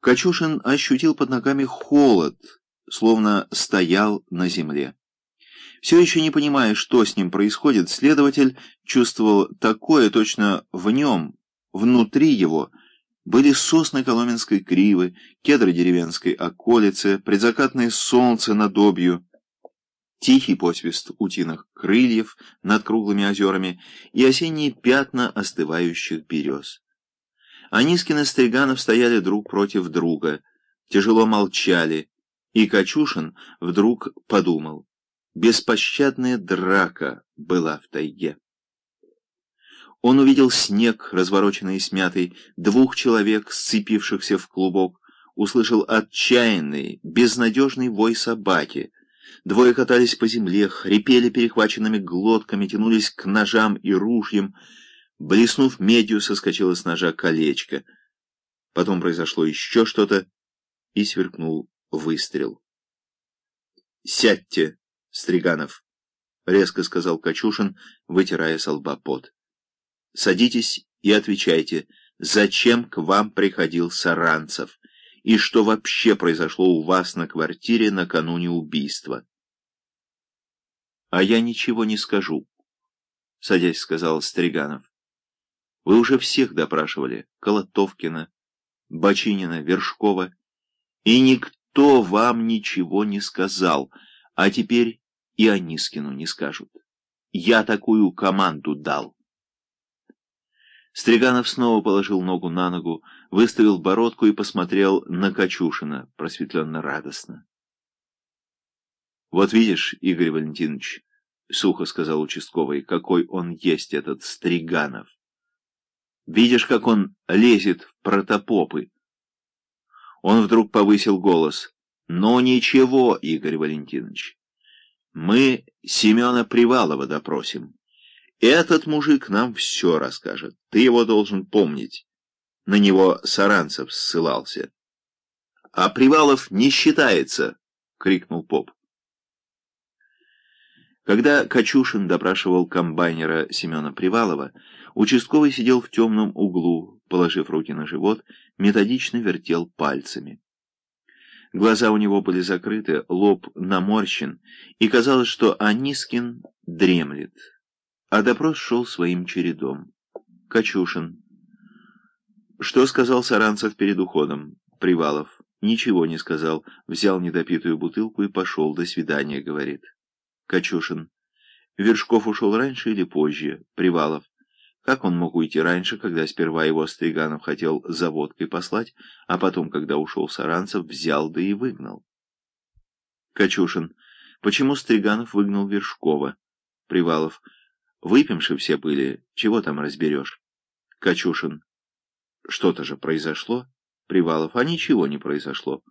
Качушин ощутил под ногами холод, словно стоял на земле. Все еще не понимая, что с ним происходит, следователь чувствовал такое точно в нем, внутри его, были сосны Коломенской кривы, кедры деревенской околицы, предзакатное солнце над обью, тихий посвист утиных крыльев над круглыми озерами и осенние пятна остывающих берез. Анискин и Стриганов стояли друг против друга, тяжело молчали, и Качушин вдруг подумал. Беспощадная драка была в тайге. Он увидел снег, развороченный и смятый, двух человек, сцепившихся в клубок, услышал отчаянный, безнадежный вой собаки. Двое катались по земле, хрипели перехваченными глотками, тянулись к ножам и ружьям, Блеснув медью, соскочило с ножа колечко. Потом произошло еще что-то, и сверкнул выстрел. «Сядьте, Стриганов!» — резко сказал Качушин, вытирая со лба пот. «Садитесь и отвечайте, зачем к вам приходил Саранцев, и что вообще произошло у вас на квартире накануне убийства?» «А я ничего не скажу», — садясь сказал Стриганов. Вы уже всех допрашивали. Колотовкина, Бочинина, Вершкова. И никто вам ничего не сказал. А теперь и Анискину не скажут. Я такую команду дал. Стриганов снова положил ногу на ногу, выставил бородку и посмотрел на Качушина, просветленно радостно. «Вот видишь, Игорь Валентинович, — сухо сказал участковый, — какой он есть, этот Стриганов. Видишь, как он лезет в протопопы. Он вдруг повысил голос. Но ничего, Игорь Валентинович. Мы Семена Привалова допросим. Этот мужик нам все расскажет. Ты его должен помнить. На него Саранцев ссылался. — А Привалов не считается! — крикнул поп. Когда Качушин допрашивал комбайнера Семена Привалова, участковый сидел в темном углу, положив руки на живот, методично вертел пальцами. Глаза у него были закрыты, лоб наморщен, и казалось, что Анискин дремлет. А допрос шел своим чередом. Качушин. Что сказал Саранцев перед уходом? Привалов. Ничего не сказал. Взял недопитую бутылку и пошел. До свидания, говорит. Качушин. Вершков ушел раньше или позже? Привалов. Как он мог уйти раньше, когда сперва его Стриганов хотел за водкой послать, а потом, когда ушел Саранцев, взял да и выгнал? Качушин. Почему Стриганов выгнал Вершкова? Привалов. Выпивши все были, чего там разберешь? Качушин. Что-то же произошло? Привалов. А ничего не произошло.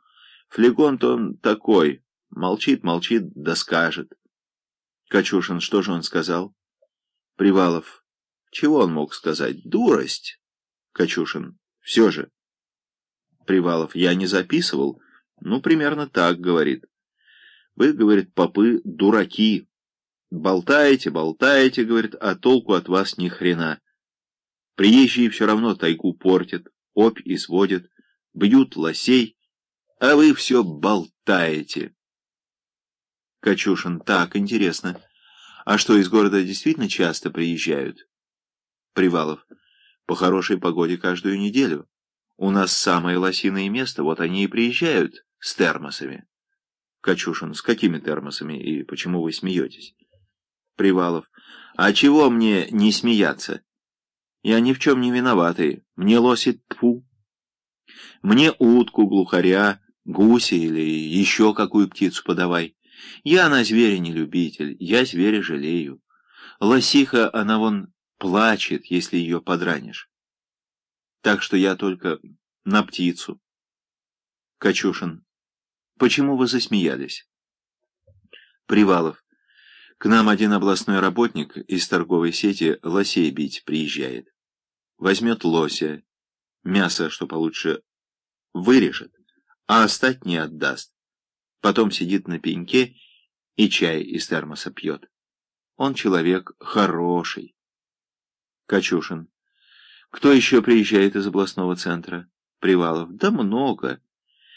Флегонт он такой, молчит, молчит, да скажет. Качушин, что же он сказал? Привалов. Чего он мог сказать? Дурость. Качушин. Все же. Привалов. Я не записывал. Ну, примерно так, говорит. Вы, говорит, попы, дураки. Болтаете, болтаете, говорит, а толку от вас ни хрена. Приезжие все равно тайгу портят, опь изводят, бьют лосей, а вы все болтаете. Качушин. Так, интересно. А что, из города действительно часто приезжают? Привалов. По хорошей погоде каждую неделю. У нас самое лосиное место, вот они и приезжают с термосами. Качушин. С какими термосами и почему вы смеетесь? Привалов. А чего мне не смеяться? Я ни в чем не виноватый. Мне лосит тьфу. Мне утку, глухаря, гуся или еще какую птицу подавай. Я на зверя не любитель, я зверя жалею. Лосиха, она вон плачет, если ее подранишь. Так что я только на птицу. Качушин. Почему вы засмеялись? Привалов. К нам один областной работник из торговой сети лосей бить приезжает. Возьмет лося, мясо, что получше, вырежет, а остать не отдаст. Потом сидит на пеньке и чай из термоса пьет. Он человек хороший. Качушин. Кто еще приезжает из областного центра? Привалов. Да много.